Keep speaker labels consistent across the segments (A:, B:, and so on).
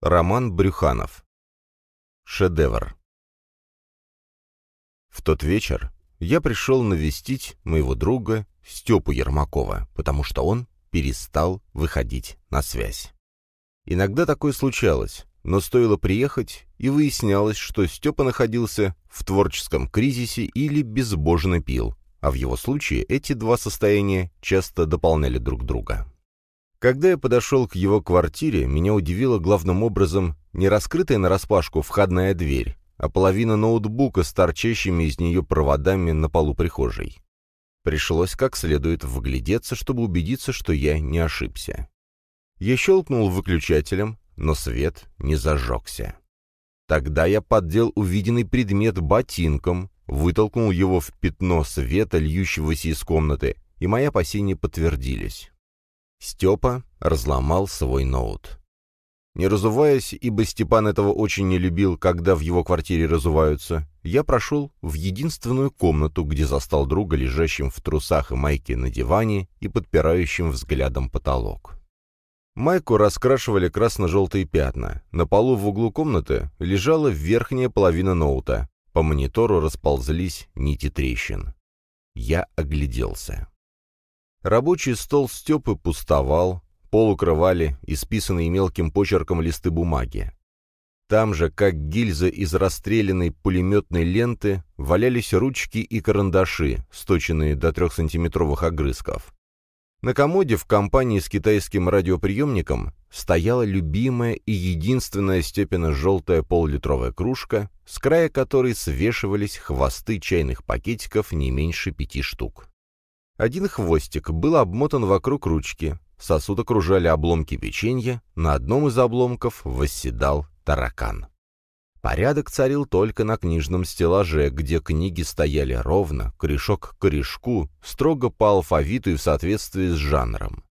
A: Роман Брюханов. Шедевр. В тот вечер я пришел навестить моего друга Степу Ермакова, потому что он перестал выходить на связь. Иногда такое случалось, но стоило приехать, и выяснялось, что Степа находился в творческом кризисе или безбожно пил, а в его случае эти два состояния часто дополняли друг друга. Когда я подошел к его квартире, меня удивило главным образом не раскрытая нараспашку входная дверь, а половина ноутбука с торчащими из нее проводами на полу прихожей. Пришлось как следует вглядеться, чтобы убедиться, что я не ошибся. Я щелкнул выключателем, но свет не зажегся. Тогда я поддел увиденный предмет ботинком, вытолкнул его в пятно света, льющегося из комнаты, и мои опасения подтвердились. Степа разломал свой ноут. Не разуваясь, ибо Степан этого очень не любил, когда в его квартире разуваются, я прошел в единственную комнату, где застал друга лежащим в трусах и майке на диване и подпирающим взглядом потолок. Майку раскрашивали красно-желтые пятна. На полу в углу комнаты лежала верхняя половина ноута. По монитору расползлись нити трещин. Я огляделся. Рабочий стол Степы пустовал, пол укрывали исписанные мелким почерком листы бумаги. Там же, как гильзы из расстрелянной пулеметной ленты, валялись ручки и карандаши, сточенные до трехсантиметровых огрызков. На комоде в компании с китайским радиоприемником стояла любимая и единственная Степина желтая поллитровая кружка, с края которой свешивались хвосты чайных пакетиков не меньше пяти штук. Один хвостик был обмотан вокруг ручки, сосуд окружали обломки печенья, на одном из обломков восседал таракан. Порядок царил только на книжном стеллаже, где книги стояли ровно, корешок к корешку, строго по алфавиту и в соответствии с жанром.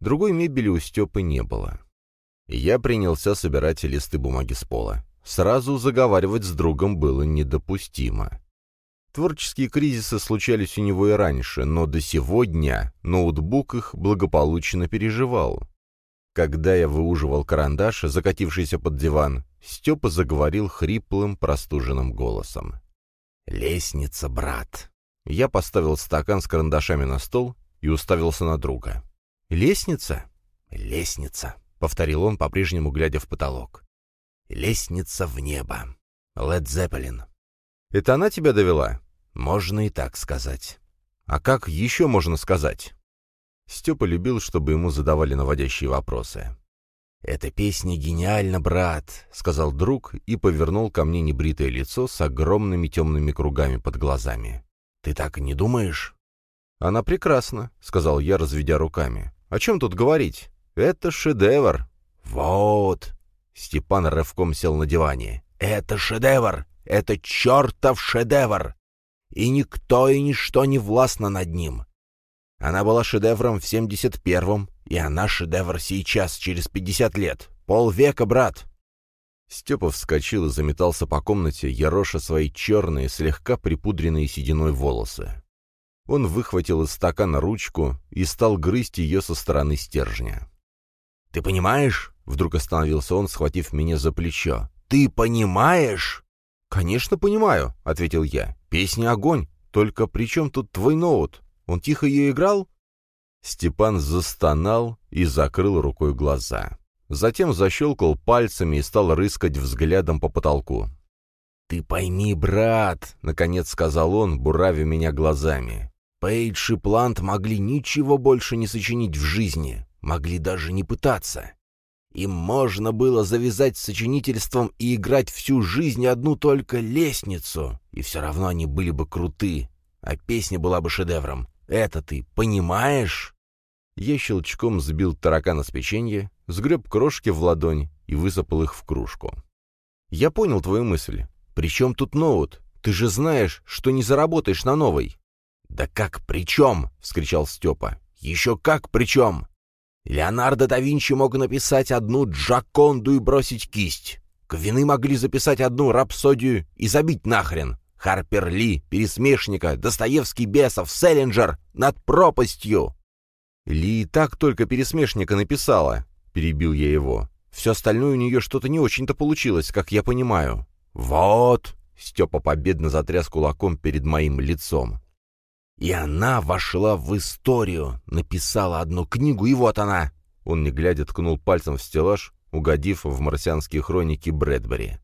A: Другой мебели у Степы не было. Я принялся собирать листы бумаги с пола. Сразу заговаривать с другом было недопустимо. Творческие кризисы случались у него и раньше, но до сегодня ноутбук их благополучно переживал. Когда я выуживал карандаш, закатившийся под диван, Степа заговорил хриплым, простуженным голосом. «Лестница, брат!» Я поставил стакан с карандашами на стол и уставился на друга. «Лестница?» «Лестница», — повторил он, по-прежнему глядя в потолок. «Лестница в небо. Лед Зеппелин. Это она тебя довела? Можно и так сказать. А как еще можно сказать? Степа любил, чтобы ему задавали наводящие вопросы. «Эта песня гениальна, брат», — сказал друг и повернул ко мне небритое лицо с огромными темными кругами под глазами. «Ты так не думаешь?» «Она прекрасна», — сказал я, разведя руками. «О чем тут говорить? Это шедевр». «Вот!» — Степан рывком сел на диване. «Это шедевр! Это чертов шедевр! И никто и ничто не властно над ним. Она была шедевром в 71-м, и она шедевр сейчас, через 50 лет. Полвека, брат!» Степа вскочил и заметался по комнате, яроша свои черные, слегка припудренные сединой волосы. Он выхватил из стакана ручку и стал грызть ее со стороны стержня. «Ты понимаешь?» — вдруг остановился он, схватив меня за плечо. «Ты понимаешь?» «Конечно понимаю», — ответил я. «Песня огонь. Только при чем тут твой ноут? Он тихо ее играл?» Степан застонал и закрыл рукой глаза. Затем защелкал пальцами и стал рыскать взглядом по потолку. «Ты пойми, брат», — наконец сказал он, буравя меня глазами. «Пейдж и Плант могли ничего больше не сочинить в жизни, могли даже не пытаться. Им можно было завязать сочинительством и играть всю жизнь одну только лестницу, и все равно они были бы круты, а песня была бы шедевром. Это ты понимаешь?» Я щелчком сбил таракана с печенья, сгреб крошки в ладонь и высыпал их в кружку. «Я понял твою мысль. Причем тут ноут? Ты же знаешь, что не заработаешь на новой». «Да как причем?» — вскричал Степа. «Еще как причем? Леонардо да Винчи мог написать одну Джаконду и бросить кисть. Квины могли записать одну рапсодию и забить нахрен. Харпер Ли, Пересмешника, Достоевский Бесов, Селлинджер над пропастью. Ли и так только Пересмешника написала, перебил я его. Все остальное у нее что-то не очень-то получилось, как я понимаю». «Вот!» — Степа победно затряс кулаком перед моим лицом. «И она вошла в историю, написала одну книгу, и вот она!» Он, не глядя, ткнул пальцем в стеллаж, угодив в марсианские хроники Брэдбери.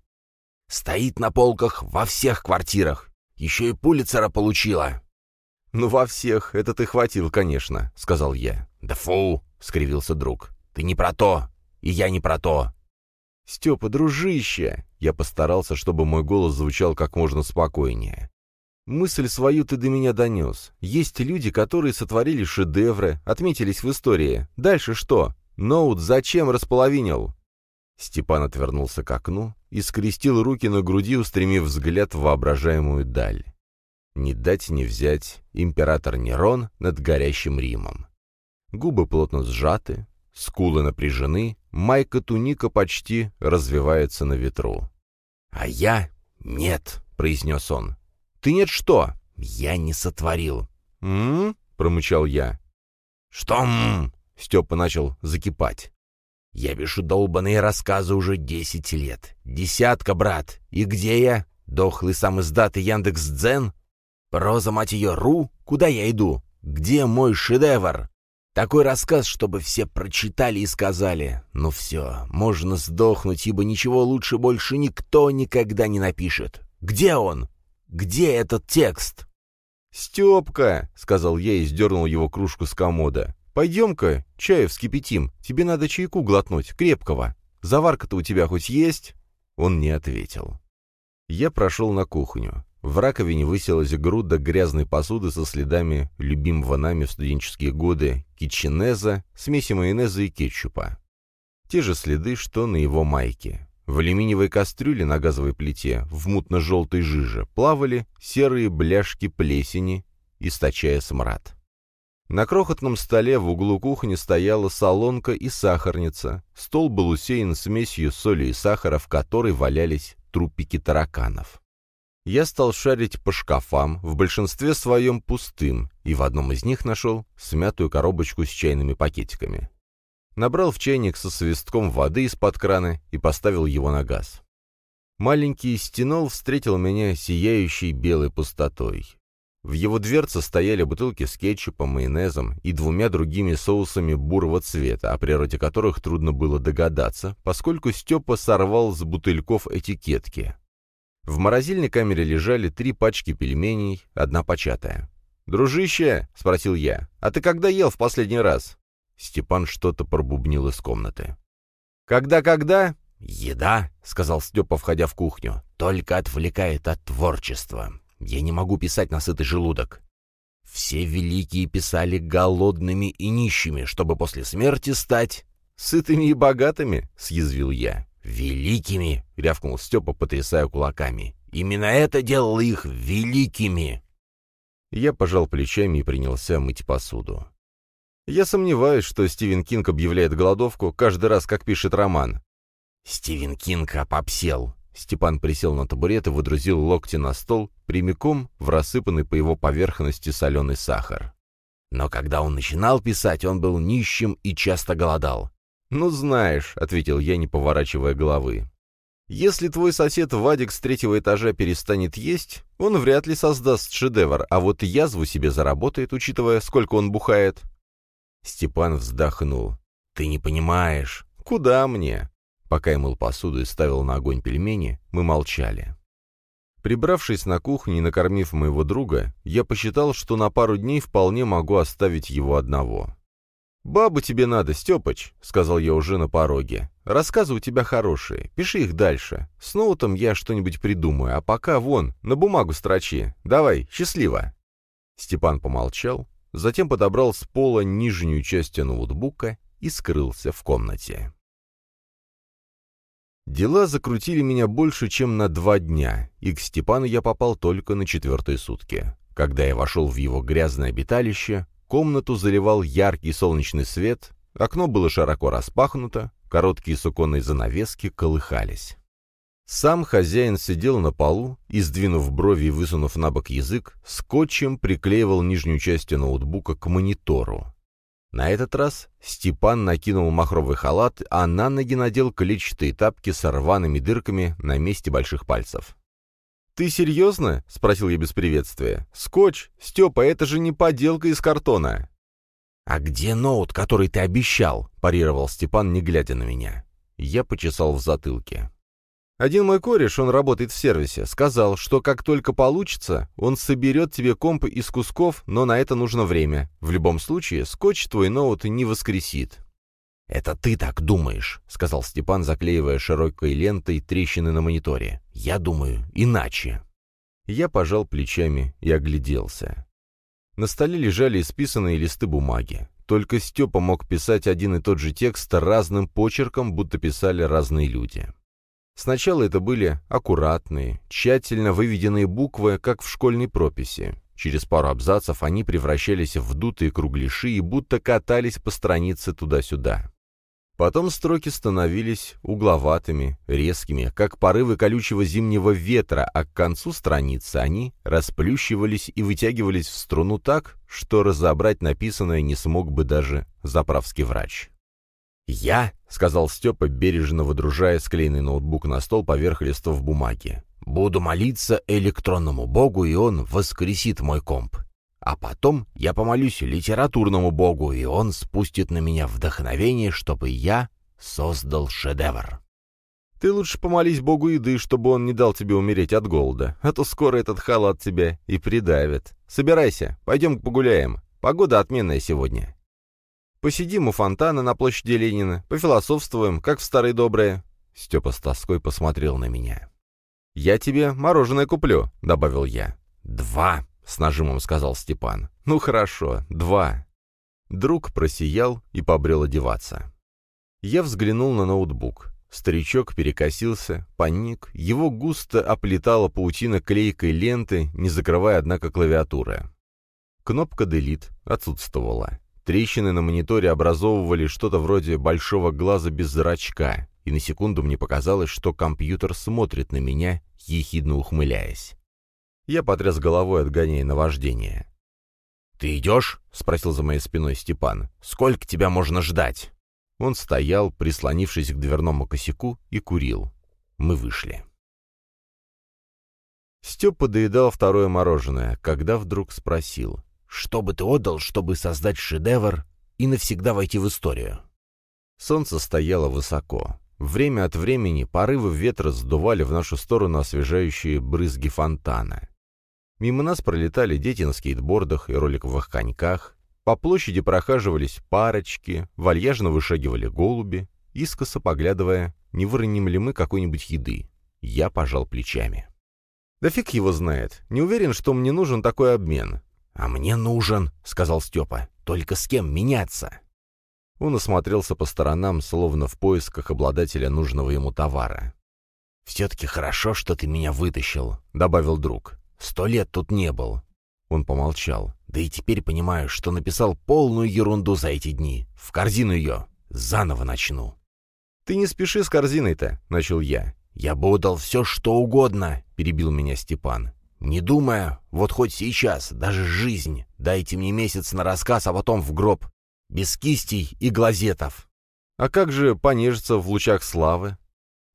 A: «Стоит на полках во всех квартирах. Еще и Пулицера получила». «Ну, во всех. Это ты хватил, конечно», — сказал я. «Да фу!» — скривился друг. «Ты не про то, и я не про то». «Степа, дружище!» Я постарался, чтобы мой голос звучал как можно спокойнее. «Мысль свою ты до меня донес. Есть люди, которые сотворили шедевры, отметились в истории. Дальше что? Ноут зачем располовинил?» Степан отвернулся к окну и скрестил руки на груди, устремив взгляд в воображаемую даль. Не дать не взять император Нерон над горящим Римом. Губы плотно сжаты, скулы напряжены, майка-туника почти развивается на ветру. «А я — нет», — произнес он. «Ты нет что?» «Я не сотворил». «М-м-м», промычал я. «Что м-м?» — Степа начал закипать. «Я пишу долбаные рассказы уже десять лет. Десятка, брат. И где я? Дохлый сам издат Яндекс.Дзен? Проза, мать ее, ру? Куда я иду? Где мой шедевр?» Такой рассказ, чтобы все прочитали и сказали, «Ну все, можно сдохнуть, ибо ничего лучше больше никто никогда не напишет. Где он? Где этот текст?»
B: «Степка!» — сказал я и сдернул его кружку с комода. «Пойдем-ка, чаю вскипятим. Тебе надо чайку глотнуть, крепкого. Заварка-то у тебя хоть есть?» Он не ответил. Я прошел на кухню. В раковине высилась груда грязной посуды со следами любимого нами в студенческие годы китченеза, смеси майонеза и кетчупа. Те же следы, что на его майке. В алюминиевой кастрюле на газовой плите в мутно-желтой жиже плавали серые бляшки плесени, источая смрад. На крохотном столе в углу кухни стояла солонка и сахарница. Стол был усеян смесью соли и сахара, в которой валялись трупики тараканов. Я стал шарить по шкафам, в большинстве своем пустым, и в одном из них нашел смятую коробочку с чайными пакетиками. Набрал в чайник со свистком воды из-под крана и поставил его на газ. Маленький стенол встретил меня сияющей белой пустотой. В его дверце стояли бутылки с кетчупом, майонезом и двумя другими соусами бурого цвета, о природе которых трудно было догадаться, поскольку Степа сорвал с бутыльков этикетки. В морозильной камере лежали три пачки пельменей, одна початая. «Дружище!» — спросил я. «А ты когда ел в последний раз?» Степан что-то пробубнил из комнаты. «Когда-когда?» «Еда», — сказал Степа, входя в кухню, — «только отвлекает от творчества. Я не могу писать на сытый желудок. Все великие писали голодными и нищими, чтобы после смерти стать сытыми и богатыми», — съязвил я. «Великими!» — рявкнул Степа, потрясая кулаками. «Именно это делало их великими!» Я пожал плечами и принялся мыть посуду. Я сомневаюсь, что Стивен Кинг объявляет голодовку каждый раз, как пишет роман. «Стивен Кинг опопсел!» Степан присел на табурет и выдрузил локти на стол, прямиком в рассыпанный по его поверхности соленый сахар. Но когда он начинал писать, он был нищим и часто голодал. «Ну, знаешь», — ответил я, не поворачивая головы. «Если твой сосед Вадик с третьего этажа перестанет есть, он вряд ли создаст шедевр, а вот язву себе заработает, учитывая, сколько он бухает». Степан вздохнул. «Ты не понимаешь. Куда мне?» Пока я мыл посуду и ставил на огонь пельмени, мы молчали. Прибравшись на кухню и накормив моего друга, я посчитал, что на пару дней вполне могу оставить его одного. «Бабу тебе надо, Степыч», — сказал я уже на пороге. «Рассказы у тебя хорошие, пиши их дальше. С ноутом я что-нибудь придумаю, а пока вон, на бумагу строчи. Давай, счастливо». Степан помолчал, затем подобрал с пола нижнюю часть ноутбука и скрылся в комнате. Дела закрутили меня больше, чем на два дня, и к Степану я попал только на четвертые сутки. Когда я вошел в его грязное обиталище, Комнату заливал яркий солнечный свет, окно было широко распахнуто, короткие суконные занавески колыхались. Сам хозяин сидел на полу и, сдвинув брови и высунув на бок язык, скотчем приклеивал нижнюю часть ноутбука к монитору.
A: На этот раз Степан накинул махровый халат, а на ноги надел клетчатые тапки с рваными дырками на месте больших пальцев. «Ты серьезно?» — спросил я без приветствия. «Скотч? Степа, это же не поделка из картона!» «А где ноут, который ты обещал?» — парировал Степан, не глядя на меня. Я почесал в затылке. Один мой кореш, он работает в сервисе, сказал, что как только получится, он соберет тебе комп из кусков, но на это нужно время. В любом случае, скотч твой ноут не воскресит. «Это ты так думаешь», — сказал Степан, заклеивая широкой лентой трещины на мониторе. «Я думаю, иначе». Я пожал плечами и огляделся. На столе лежали исписанные листы бумаги. Только Степа мог писать один и тот же текст разным почерком, будто писали разные люди. Сначала это были аккуратные, тщательно выведенные буквы, как в школьной прописи. Через пару абзацев они превращались в вдутые кругляши и будто катались по странице туда-сюда. Потом строки становились угловатыми, резкими, как порывы колючего зимнего ветра, а к концу страницы они расплющивались и вытягивались в струну так, что разобрать написанное не смог бы даже заправский врач. «Я», — сказал Степа, бережно выдружая склеенный ноутбук на стол поверх листов бумаги, «буду молиться электронному богу, и он воскресит мой комп. А потом я помолюсь литературному богу, и он спустит на меня вдохновение, чтобы я создал шедевр». «Ты лучше помолись богу еды, чтобы он не дал тебе умереть от голода, а то скоро этот халат тебя и придавит. Собирайся, пойдем погуляем. Погода отменная сегодня». Посидим у фонтана на площади Ленина, пофилософствуем, как в старые добрые». Степа с тоской посмотрел на меня. «Я тебе мороженое куплю», — добавил я. «Два», — с нажимом сказал Степан. «Ну хорошо, два». Друг просиял и побрел одеваться. Я взглянул на ноутбук. Старичок перекосился, паник, его густо оплетала паутина клейкой ленты, не закрывая, однако, клавиатуры. Кнопка «Delete» отсутствовала. Трещины на мониторе образовывали что-то вроде большого глаза без зрачка, и на секунду мне показалось, что компьютер смотрит на меня, ехидно ухмыляясь. Я потряс головой, отгоняя наваждение. «Ты идешь?» — спросил за моей спиной Степан. «Сколько тебя можно ждать?» Он стоял, прислонившись к дверному косяку, и курил. Мы вышли. Степа доедал второе мороженое, когда вдруг спросил. Что бы ты отдал, чтобы создать шедевр и навсегда войти в историю? Солнце стояло высоко. Время от времени порывы ветра сдували в нашу сторону освежающие брызги фонтана. Мимо нас пролетали дети на скейтбордах и роликовых коньках, по площади прохаживались парочки, вальяжно вышагивали голуби, искоса поглядывая, не выроним ли мы какой-нибудь еды. Я пожал плечами. Да фиг его знает. Не уверен, что мне нужен такой обмен. «А мне нужен», — сказал Степа. «Только с кем меняться?» Он осмотрелся по сторонам, словно в поисках обладателя нужного ему товара. «Все-таки хорошо, что ты меня вытащил», — добавил друг. «Сто лет тут не был». Он помолчал. «Да и теперь понимаю, что написал полную ерунду за эти дни. В корзину ее. Заново начну». «Ты не спеши с корзиной-то», — начал я. «Я бы отдал все, что угодно», — перебил меня Степан. Не думая, вот хоть сейчас, даже жизнь, дайте мне месяц на рассказ, а потом в гроб. Без кистей и глазетов. А как же понежиться в лучах славы?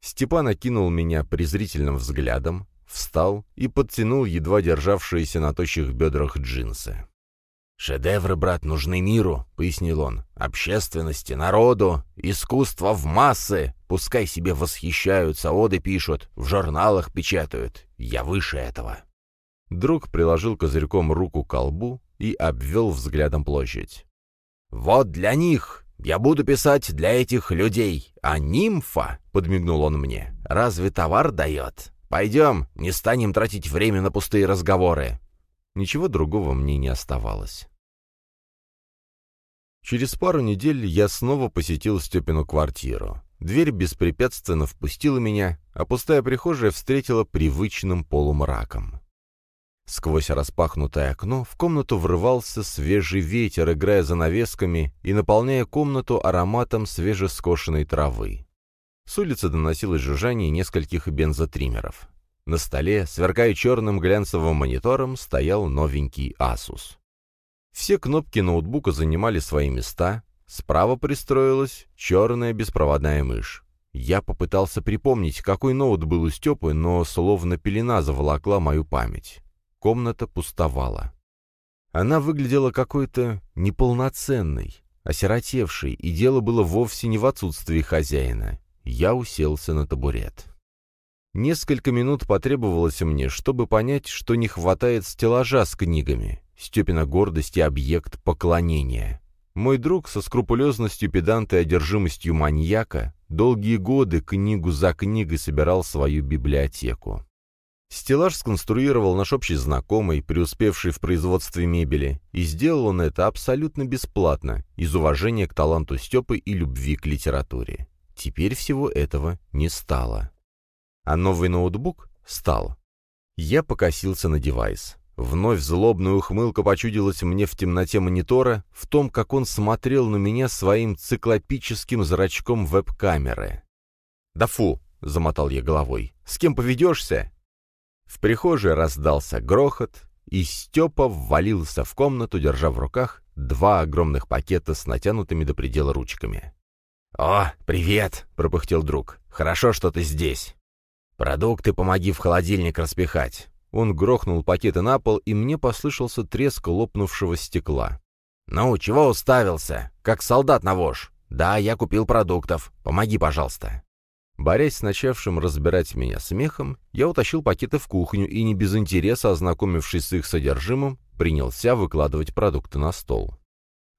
A: Степан окинул меня презрительным взглядом, встал и подтянул едва державшиеся на тощих бедрах джинсы. «Шедевры, брат, нужны миру», — пояснил он, — «общественности, народу, искусство в массы. Пускай себе восхищаются, оды пишут, в журналах печатают. Я выше этого». Друг приложил козырьком руку к колбу и обвел взглядом площадь. «Вот для них! Я буду писать для этих людей! А нимфа, — подмигнул он мне, — разве товар дает? Пойдем, не станем тратить время на пустые разговоры!» Ничего другого мне не оставалось. Через пару недель я снова посетил Степину квартиру. Дверь беспрепятственно впустила меня, а пустая прихожая встретила привычным полумраком. Сквозь распахнутое окно в комнату врывался свежий ветер, играя занавесками и наполняя комнату ароматом свежескошенной травы. С улицы доносилось жужжание нескольких бензотриммеров. На столе, сверкая черным глянцевым монитором, стоял новенький Asus. Все кнопки ноутбука занимали свои места, справа пристроилась черная беспроводная мышь. Я попытался припомнить, какой ноут был у Степы, но словно пелена заволокла мою память. Комната пустовала. Она выглядела какой-то неполноценной, осиротевшей, и дело было вовсе не в отсутствии хозяина. Я уселся на табурет. Несколько минут потребовалось мне, чтобы понять, что не хватает стеллажа с книгами. Степина гордости — объект поклонения. Мой друг со скрупулезностью педанта и одержимостью маньяка долгие годы книгу за книгой собирал свою библиотеку. Стеллаж сконструировал наш общий знакомый, преуспевший в производстве мебели, и сделал он это абсолютно бесплатно, из уважения к таланту Степы и любви к литературе. Теперь всего этого не стало. А новый ноутбук стал. Я покосился на девайс. Вновь злобная ухмылка почудилась мне в темноте монитора, в том, как он смотрел на меня своим циклопическим зрачком веб-камеры. «Да фу!» — замотал я головой. «С кем поведешься?» В прихожей раздался грохот, и Степа ввалился в комнату, держа в руках два огромных пакета с натянутыми до предела ручками. «О, привет!» — пропыхтел друг. «Хорошо, что ты здесь. Продукты помоги в холодильник распихать». Он грохнул пакеты на пол, и мне послышался треск лопнувшего стекла. «Ну, чего уставился? Как солдат на вож. Да, я купил продуктов. Помоги, пожалуйста». Борясь с начавшим разбирать меня смехом, я утащил пакеты в кухню и, не без интереса ознакомившись с их содержимым, принялся выкладывать продукты на стол.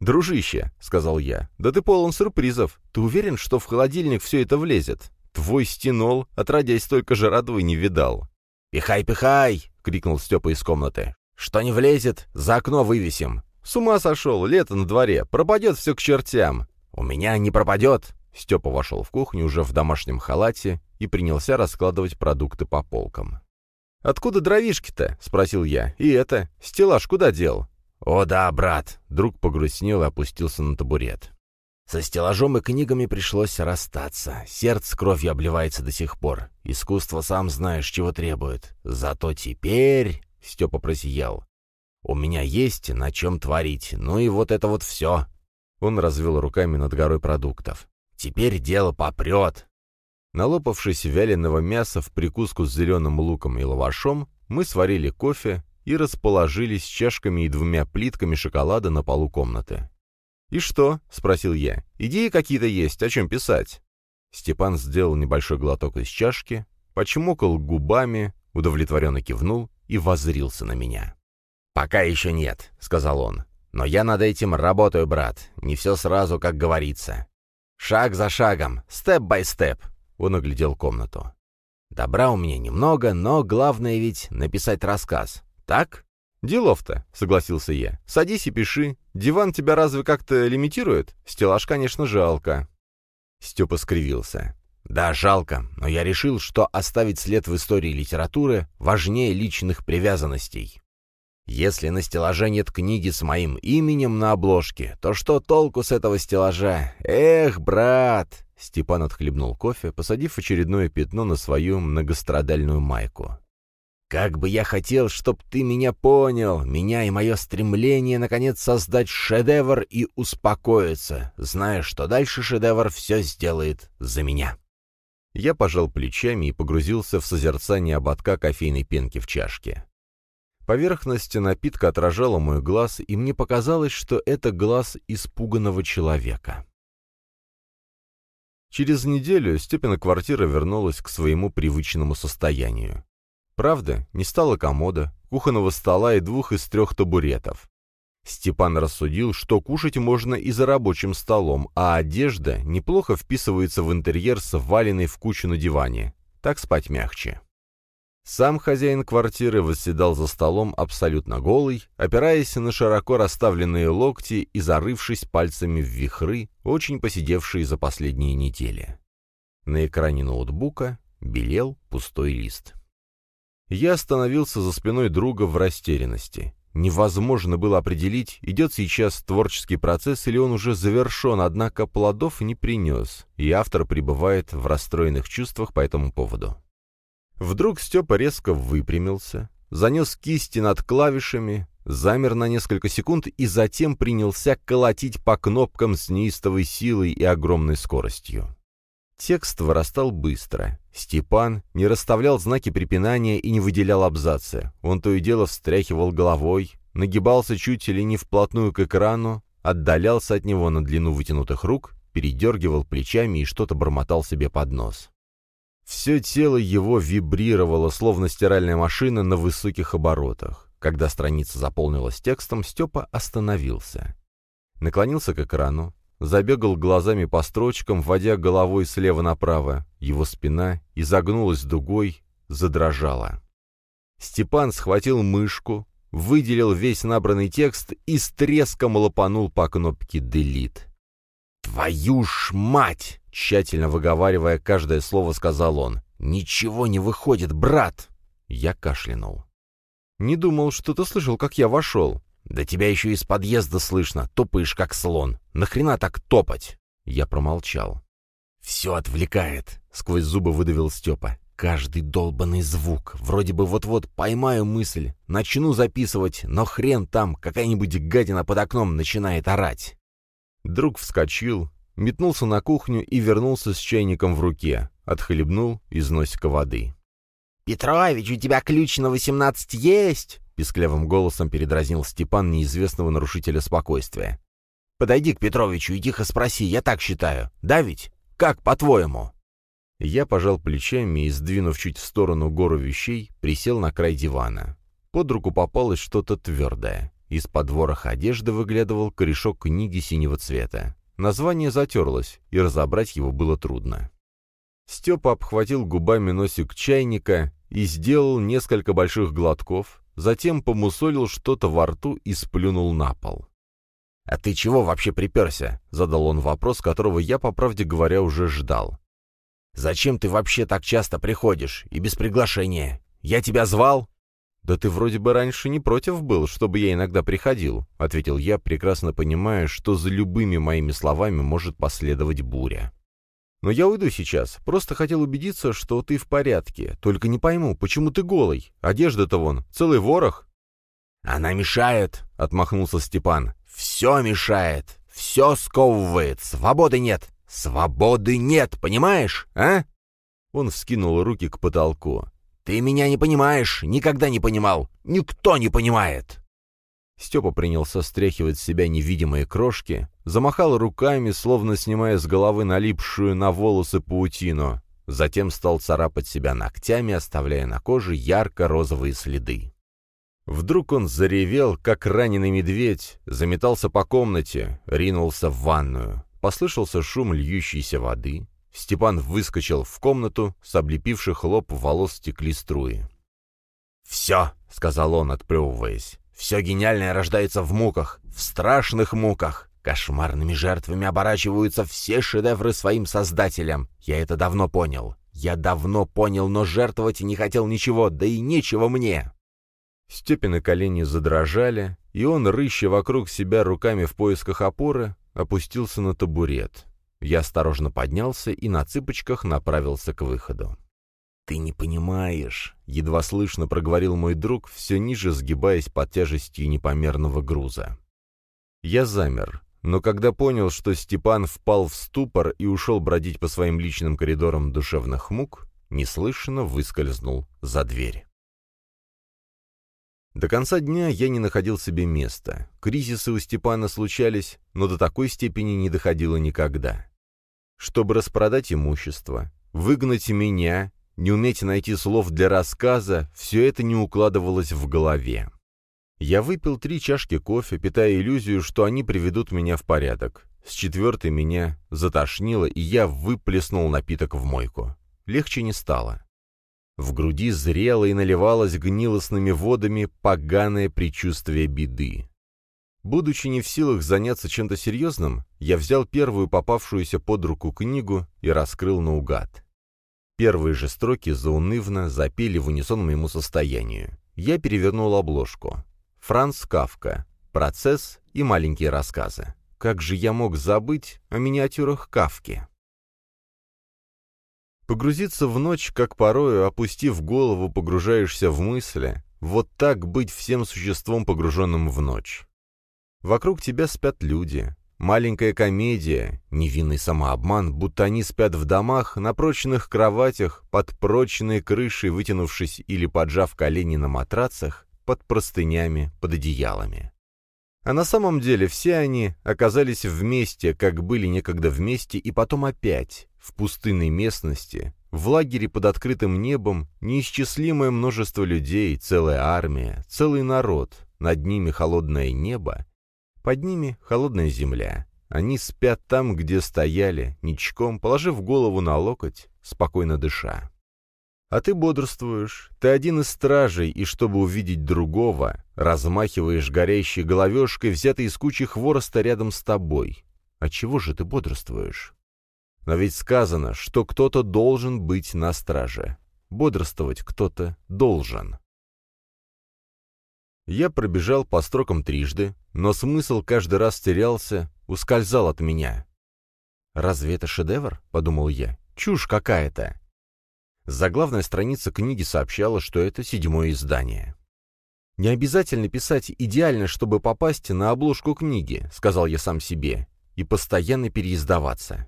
A: «Дружище», — сказал я, — «да ты полон сюрпризов. Ты уверен, что в холодильник все это влезет? Твой стенол, отродясь столько же радовой, не видал». «Пихай, пихай!» — крикнул Степа из комнаты. «Что не влезет, за окно вывесим». «С ума сошел, лето на дворе, пропадет все к чертям». «У меня не пропадет», Степа вошел в кухню уже в домашнем халате и принялся раскладывать продукты по полкам. «Откуда дровишки-то?» — спросил я. «И это? Стеллаж куда дел?» «О да, брат!» — друг погрустнел и опустился на табурет. «Со стеллажом и книгами пришлось расстаться. Сердце кровью обливается до сих пор. Искусство сам знаешь, чего требует. Зато теперь...» — Степа просиял. «У меня есть на чем творить. Ну и вот это вот все!» Он развел руками над горой продуктов. Теперь дело попрет. Налопавшись вяленого мяса в прикуску с зеленым луком и лавашом, мы сварили кофе и расположились чашками и двумя плитками шоколада на полу комнаты. «И что?» — спросил я. «Идеи какие-то есть, о чем писать?» Степан сделал небольшой глоток из чашки, почмокал губами, удовлетворенно кивнул и воззрился на меня. «Пока еще нет», — сказал он. «Но я над этим работаю, брат. Не все сразу, как говорится. Шаг за шагом, степ-бай-степ. Он оглядел комнату. Добра у меня немного, но главное ведь написать рассказ. Так? «Делов-то», — согласился я. «Садись и пиши. Диван тебя разве как-то лимитирует? Стеллаж, конечно, жалко». Степа скривился. «Да, жалко, но я решил, что оставить след в истории литературы важнее личных привязанностей. Если на стеллаже нет книги с моим именем на обложке, то что толку с этого стеллажа? Эх, брат!» Степан отхлебнул кофе, посадив очередное пятно на свою многострадальную майку. «Как бы я хотел, чтоб ты меня понял, меня и мое стремление, наконец, создать шедевр и успокоиться, зная, что дальше шедевр все сделает за меня». Я пожал плечами и погрузился в созерцание ободка кофейной пенки в чашке. Поверхность напитка отражала мой глаз, и мне показалось, что это глаз испуганного человека. Через неделю Степина квартира вернулась к своему привычному состоянию. Правда, не стало комода, кухонного стола и двух из трех табуретов. Степан рассудил, что кушать можно и за рабочим столом, а одежда неплохо вписывается в интерьер с валенной в кучу на диване. Так спать мягче. Сам хозяин квартиры восседал за столом абсолютно голый, опираясь на широко расставленные локти и зарывшись пальцами в вихры, очень посидевшие за последние недели. На экране ноутбука белел пустой лист. Я остановился за спиной друга в растерянности. Невозможно было определить, идет сейчас творческий процесс или он уже завершен, однако плодов не принес, и автор пребывает в расстроенных чувствах по этому поводу. Вдруг Степа резко выпрямился, занес кисти над клавишами, замер на несколько секунд и затем принялся колотить по кнопкам с неистовой силой и огромной скоростью. Текст вырастал быстро. Степан не расставлял знаки препинания и не выделял абзацы. Он то и дело встряхивал головой, нагибался чуть или не вплотную к экрану, отдалялся от него на длину вытянутых рук, передергивал плечами и что-то бормотал себе под нос. Все тело его вибрировало, словно стиральная машина на высоких оборотах. Когда страница заполнилась текстом, Степа остановился. Наклонился к экрану, забегал глазами по строчкам, вводя головой слева направо. Его спина изогнулась дугой, задрожала. Степан схватил мышку, выделил весь набранный текст и с треском лопанул по кнопке «Delete». «Твою ж мать!» — тщательно выговаривая каждое слово, сказал он. «Ничего не выходит, брат!» Я кашлянул. «Не думал, что ты слышал, как я вошел». «Да тебя еще из подъезда слышно, топаешь как слон. Нахрена так топать?» Я промолчал. «Все отвлекает», — сквозь зубы выдавил Степа. «Каждый долбанный звук. Вроде бы вот-вот поймаю мысль, начну записывать, но хрен там, какая-нибудь гадина под окном начинает орать». Друг вскочил, метнулся на кухню и вернулся с чайником в руке, отхлебнул из носика воды. «Петрович, у тебя ключ на восемнадцать есть?» — писклявым голосом передразнил Степан неизвестного нарушителя спокойствия. «Подойди к Петровичу и тихо спроси, я так считаю. Да ведь? Как, по-твоему?» Я пожал плечами и, сдвинув чуть в сторону гору вещей, присел на край дивана. Под руку попалось что-то твердое. Из-под вороха одежды выглядывал корешок книги синего цвета. Название затерлось, и разобрать его было трудно. Степа обхватил губами носик чайника и сделал несколько больших глотков, затем помусолил что-то во рту и сплюнул на пол. «А ты чего вообще приперся?» — задал он вопрос, которого я, по правде говоря, уже ждал. «Зачем ты вообще так часто приходишь и без приглашения? Я тебя звал?» «Да ты вроде бы раньше не против был, чтобы я иногда приходил», — ответил я, прекрасно понимая, что за любыми моими словами может последовать буря. «Но я уйду сейчас. Просто хотел убедиться, что ты в порядке. Только не пойму, почему ты голый? Одежда-то вон, целый ворох». «Она мешает», — отмахнулся Степан. «Все мешает. Все сковывает. Свободы нет. Свободы нет, понимаешь, а?» Он вскинул руки к потолку. «Ты меня не понимаешь, никогда не понимал, никто не понимает!» Степа принялся стряхивать с себя невидимые крошки, замахал руками, словно снимая с головы налипшую на волосы паутину, затем стал царапать себя ногтями, оставляя на коже ярко-розовые следы. Вдруг он заревел, как раненый медведь, заметался по комнате, ринулся в ванную. Послышался шум льющейся воды, Степан выскочил в комнату, с облепивших лоб волос стекли струи. «Все», — сказал он, отплевываясь, — «все гениальное рождается в муках, в страшных муках. Кошмарными жертвами оборачиваются все шедевры своим создателям. Я это давно понял. Я давно понял, но жертвовать не хотел ничего, да и нечего мне». Степины колени задрожали, и он, рыща вокруг себя руками в поисках опоры, опустился на табурет. Я осторожно поднялся и на цыпочках направился к выходу. «Ты не понимаешь», — едва слышно проговорил мой друг, все ниже сгибаясь под тяжестью непомерного груза. Я замер, но когда понял, что Степан впал в ступор и ушел бродить по своим личным коридорам душевных мук, неслышно выскользнул за дверь. До конца дня я не находил себе места. Кризисы у Степана случались, но до такой степени не доходило никогда чтобы распродать имущество, выгнать меня, не уметь найти слов для рассказа, все это не укладывалось в голове. Я выпил три чашки кофе, питая иллюзию, что они приведут меня в порядок. С четвертой меня затошнило, и я выплеснул напиток в мойку. Легче не стало. В груди зрело и наливалось гнилостными водами поганое предчувствие беды. Будучи не в силах заняться чем-то серьезным, я взял первую попавшуюся под руку книгу и раскрыл наугад. Первые же строки заунывно запели в унисон моему состоянию. Я перевернул обложку. Франц Кавка. Процесс и маленькие рассказы. Как же я мог забыть о миниатюрах Кавки? Погрузиться в ночь, как порою, опустив голову, погружаешься в мысли, вот так быть всем существом, погруженным в ночь. Вокруг тебя спят люди. Маленькая комедия, невинный самообман, будто они спят в домах, на прочных кроватях, под прочной крышей, вытянувшись или поджав колени на матрацах, под простынями, под одеялами. А на самом деле все они оказались вместе, как были некогда вместе, и потом опять, в пустынной местности, в лагере под открытым небом, неисчислимое множество людей, целая армия, целый народ, над ними холодное небо, под ними холодная земля. Они спят там, где стояли, ничком, положив голову на локоть, спокойно дыша. А ты бодрствуешь, ты один из стражей, и чтобы увидеть другого, размахиваешь горящей головешкой, взятой из кучи хвороста рядом с тобой. А чего же ты бодрствуешь? Но ведь сказано, что кто-то должен быть на страже. Бодрствовать кто-то должен. Я пробежал по строкам трижды, но смысл каждый раз терялся, ускользал от меня. «Разве это шедевр?» — подумал я. «Чушь какая-то!» Заглавная страница книги сообщала, что это седьмое издание. «Не обязательно писать идеально, чтобы попасть на обложку книги», — сказал я сам себе, — «и постоянно переиздаваться».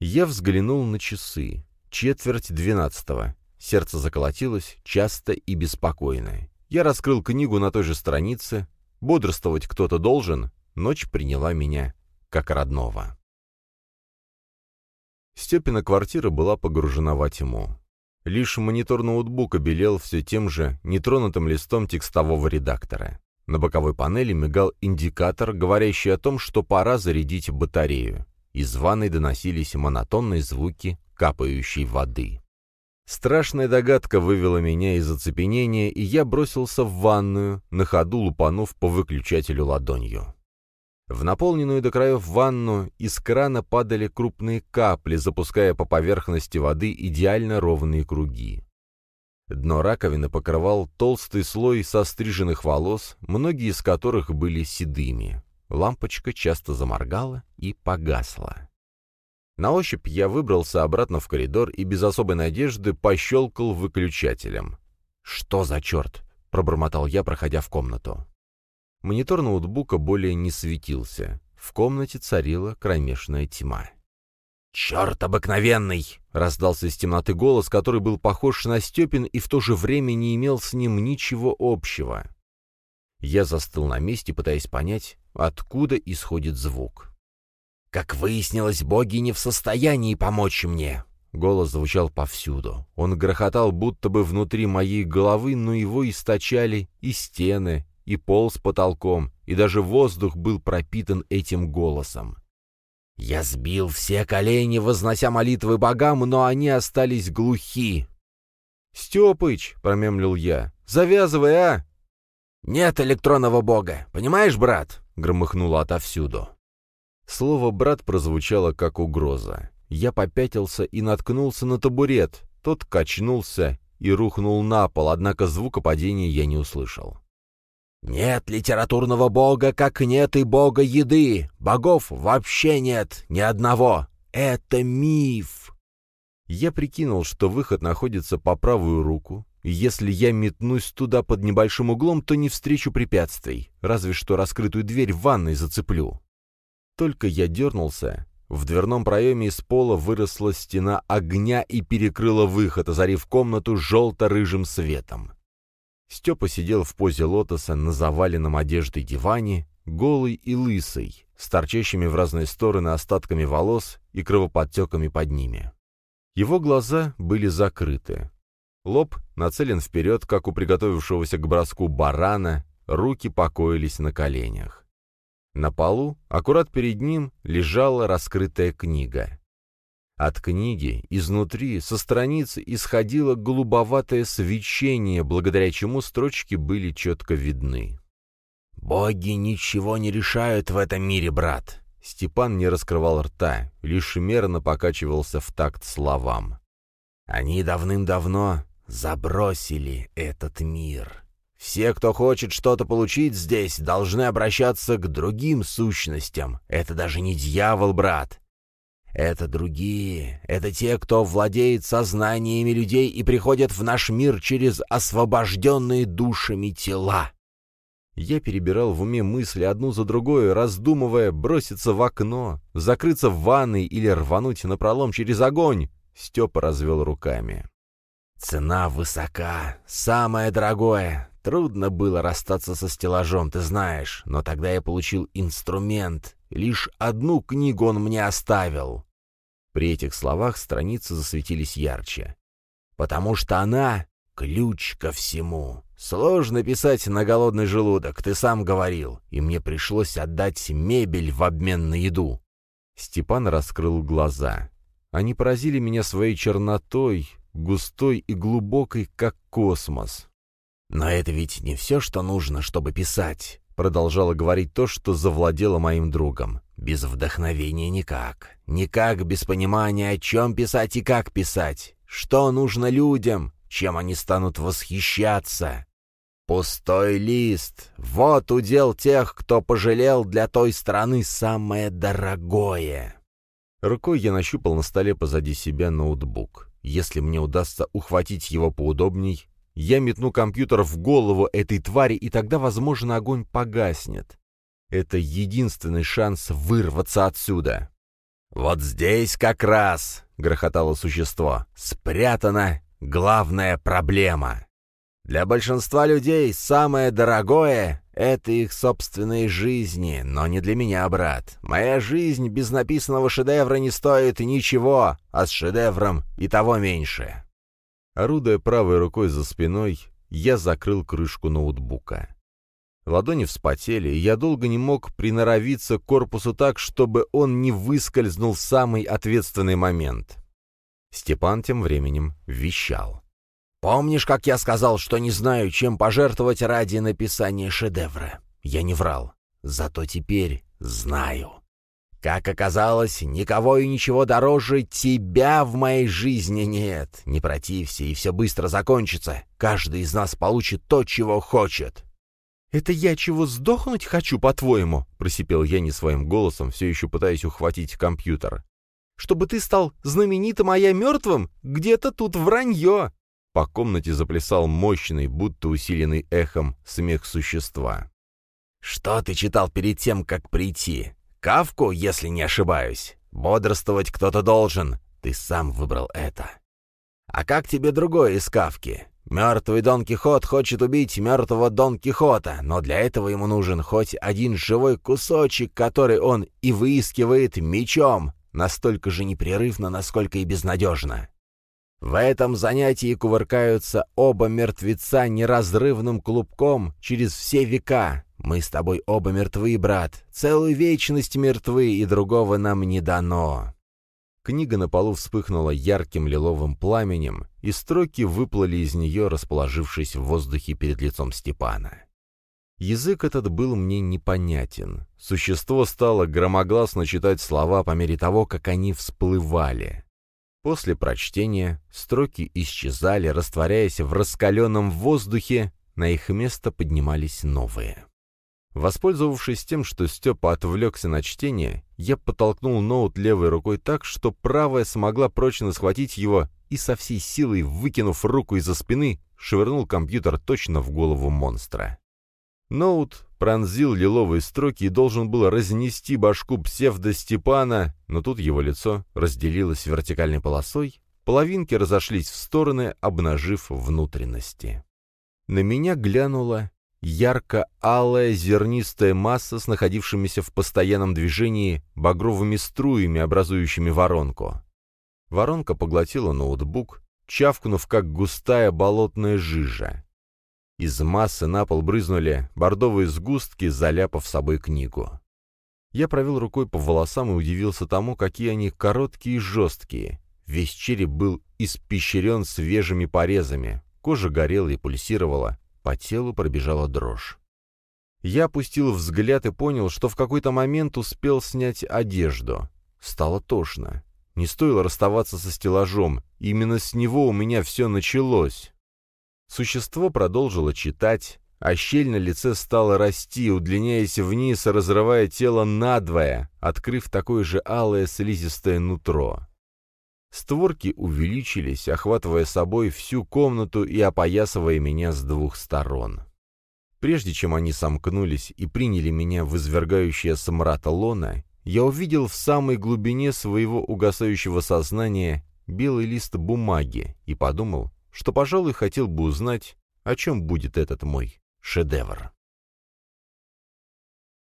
A: Я взглянул на часы. Четверть двенадцатого. Сердце заколотилось, часто и беспокойно. Я раскрыл книгу на той же странице. Бодрствовать кто-то должен. Ночь приняла меня как родного. Степина квартира была погружена во тьму. Лишь монитор ноутбука белел все тем же нетронутым листом текстового редактора. На боковой панели мигал индикатор, говорящий о том, что пора зарядить батарею. Из ванной доносились монотонные звуки капающей воды. Страшная догадка вывела меня из оцепенения, и я бросился в ванную, на ходу лупанув по выключателю ладонью. В наполненную до краев ванну из крана падали крупные капли, запуская по поверхности воды идеально ровные круги. Дно раковины покрывал толстый слой состриженных волос, многие из которых были седыми. Лампочка часто заморгала и погасла. На ощупь я выбрался обратно в коридор и без особой надежды пощелкал выключателем. «Что за черт?» — пробормотал я, проходя в комнату. Монитор ноутбука более не светился. В комнате царила кромешная тьма. «Черт обыкновенный!» — раздался из темноты голос, который был похож на Степин и в то же время не имел с ним ничего общего. Я застыл на месте, пытаясь понять, откуда исходит звук. «Как выяснилось, боги не в состоянии помочь мне!» Голос звучал повсюду. Он грохотал будто бы внутри моей головы, но его источали и стены, и пол с потолком, и даже воздух был пропитан этим голосом. «Я сбил все колени, вознося молитвы богам, но они остались глухи». «Степыч!» — промемлил я. «Завязывай, а!» «Нет электронного бога, понимаешь, брат?» — громыхнуло отовсюду. Слово «брат» прозвучало как угроза. Я попятился и наткнулся на табурет. Тот качнулся и рухнул на пол, однако звука падения я не услышал. Нет литературного бога, как нет и бога еды. Богов вообще нет, ни одного. Это миф. Я прикинул, что выход находится по правую руку, если я метнусь туда под небольшим углом, то не встречу препятствий, разве что раскрытую дверь в ванной зацеплю. Только я дернулся, в дверном проеме из пола выросла стена огня и перекрыла выход, озарив комнату желто-рыжим светом. Степа сидел в позе лотоса на заваленном одеждой диване, голый и лысый, с торчащими в разные стороны остатками волос и кровоподтеками под ними. Его глаза были закрыты. Лоб нацелен вперед, как у приготовившегося к броску барана, руки покоились на коленях. На полу, аккурат перед ним, лежала раскрытая книга. От книги изнутри, со страниц, исходило голубоватое свечение, благодаря чему строчки были четко видны. «Боги ничего не решают в этом мире, брат!» Степан не раскрывал рта, лишь мерно покачивался в такт словам. «Они давным-давно забросили этот мир. Все, кто хочет что-то получить здесь, должны обращаться к другим сущностям. Это даже не дьявол, брат. Это другие, это те, кто владеет сознаниями людей и приходят в наш мир через освобожденные душами тела. Я перебирал в уме мысли одну за другой, раздумывая, броситься в окно, закрыться в ванной или рвануть напролом через огонь. Степа развел руками. «Цена высока, самое дорогое. Трудно было расстаться со стеллажом, ты знаешь, но тогда я получил инструмент. Лишь одну книгу он мне оставил». При этих словах страницы засветились ярче. «Потому что она — ключ ко всему. Сложно писать на голодный желудок, ты сам говорил, и мне пришлось отдать мебель в обмен на еду». Степан раскрыл глаза. Они поразили меня своей чернотой, густой и глубокой, как космос. «Но это ведь не все, что нужно, чтобы писать», — продолжала говорить то, что завладело моим другом. «Без вдохновения никак. Никак без понимания, о чем писать и как писать. Что нужно людям, чем они станут восхищаться. Пустой лист — вот удел тех, кто пожалел для той страны самое дорогое. Рукой я нащупал на столе позади себя ноутбук. Если мне удастся ухватить его поудобней, я метну компьютер в голову этой твари, и тогда, возможно, огонь погаснет. Это единственный шанс вырваться отсюда. «Вот здесь как раз», — грохотало существо, — «спрятана главная проблема. Для большинства людей самое дорогое — это их собственные жизни, но не для меня, брат. Моя жизнь без написанного шедевра не стоит ничего, а с шедевром и того меньше». Орудуя правой рукой за спиной, я закрыл крышку ноутбука. Ладони вспотели, и я долго не мог приноровиться к корпусу так, чтобы он не выскользнул в самый ответственный момент. Степан тем временем вещал. «Помнишь, как я сказал, что не знаю, чем пожертвовать ради написания шедевра? Я не врал. Зато теперь знаю. Как оказалось, никого и ничего дороже тебя в моей жизни нет. Не протився, и все быстро закончится. Каждый из нас получит то, чего хочет». «Это я чего сдохнуть хочу, по-твоему?» — просипел я не своим голосом, все еще пытаясь ухватить компьютер чтобы ты стал знаменитым, а я мертвым? Где-то тут вранье!» По комнате заплясал мощный, будто усиленный эхом, смех существа. «Что ты читал перед тем, как прийти? Кавку, если не ошибаюсь? Бодрствовать кто-то должен. Ты сам выбрал это. А как тебе другое из Кавки? Мертвый Дон Кихот хочет убить мертвого Дон Кихота, но для этого ему нужен хоть один живой кусочек, который он и выискивает мечом, настолько же непрерывно, насколько и безнадежно. В этом занятии кувыркаются оба мертвеца неразрывным клубком через все века. Мы с тобой оба мертвы, брат, целую вечность мертвы, и другого нам не дано». Книга на полу вспыхнула ярким лиловым пламенем, и строки выплыли из нее, расположившись в воздухе перед лицом Степана. Язык этот был мне непонятен. Существо стало громогласно читать слова по мере того, как они всплывали. После прочтения строки исчезали, растворяясь в раскаленном воздухе, на их место поднимались новые. Воспользовавшись тем, что Степа отвлекся на чтение, я подтолкнул ноут левой рукой так, что правая смогла прочно схватить его и со всей силой, выкинув руку из-за спины, швырнул компьютер точно в голову монстра. Ноут пронзил лиловые строки и должен был разнести башку псевдо-Степана, но тут его лицо разделилось вертикальной полосой, половинки разошлись в стороны, обнажив внутренности. На меня глянула ярко-алая зернистая масса с находившимися в постоянном движении багровыми струями, образующими воронку. Воронка поглотила ноутбук, чавкнув, как густая болотная жижа. Из массы на пол брызнули бордовые сгустки, заляпав собой книгу. Я провел рукой по волосам и удивился тому, какие они короткие и жесткие. Весь череп был испещрен свежими порезами, кожа горела и пульсировала, по телу пробежала дрожь. Я опустил взгляд и понял, что в какой-то момент успел снять одежду. Стало тошно. Не стоило расставаться со стеллажом, именно с него у меня все началось. Существо продолжило читать, а щель на лице стала расти, удлиняясь вниз, разрывая тело надвое, открыв такое же алое слизистое нутро. Створки увеличились, охватывая собой всю комнату и опоясывая меня с двух сторон. Прежде чем они сомкнулись и приняли меня в извергающее смрата лона, я увидел в самой глубине своего угасающего сознания белый лист бумаги и подумал, что, пожалуй, хотел бы узнать, о чем будет этот мой шедевр.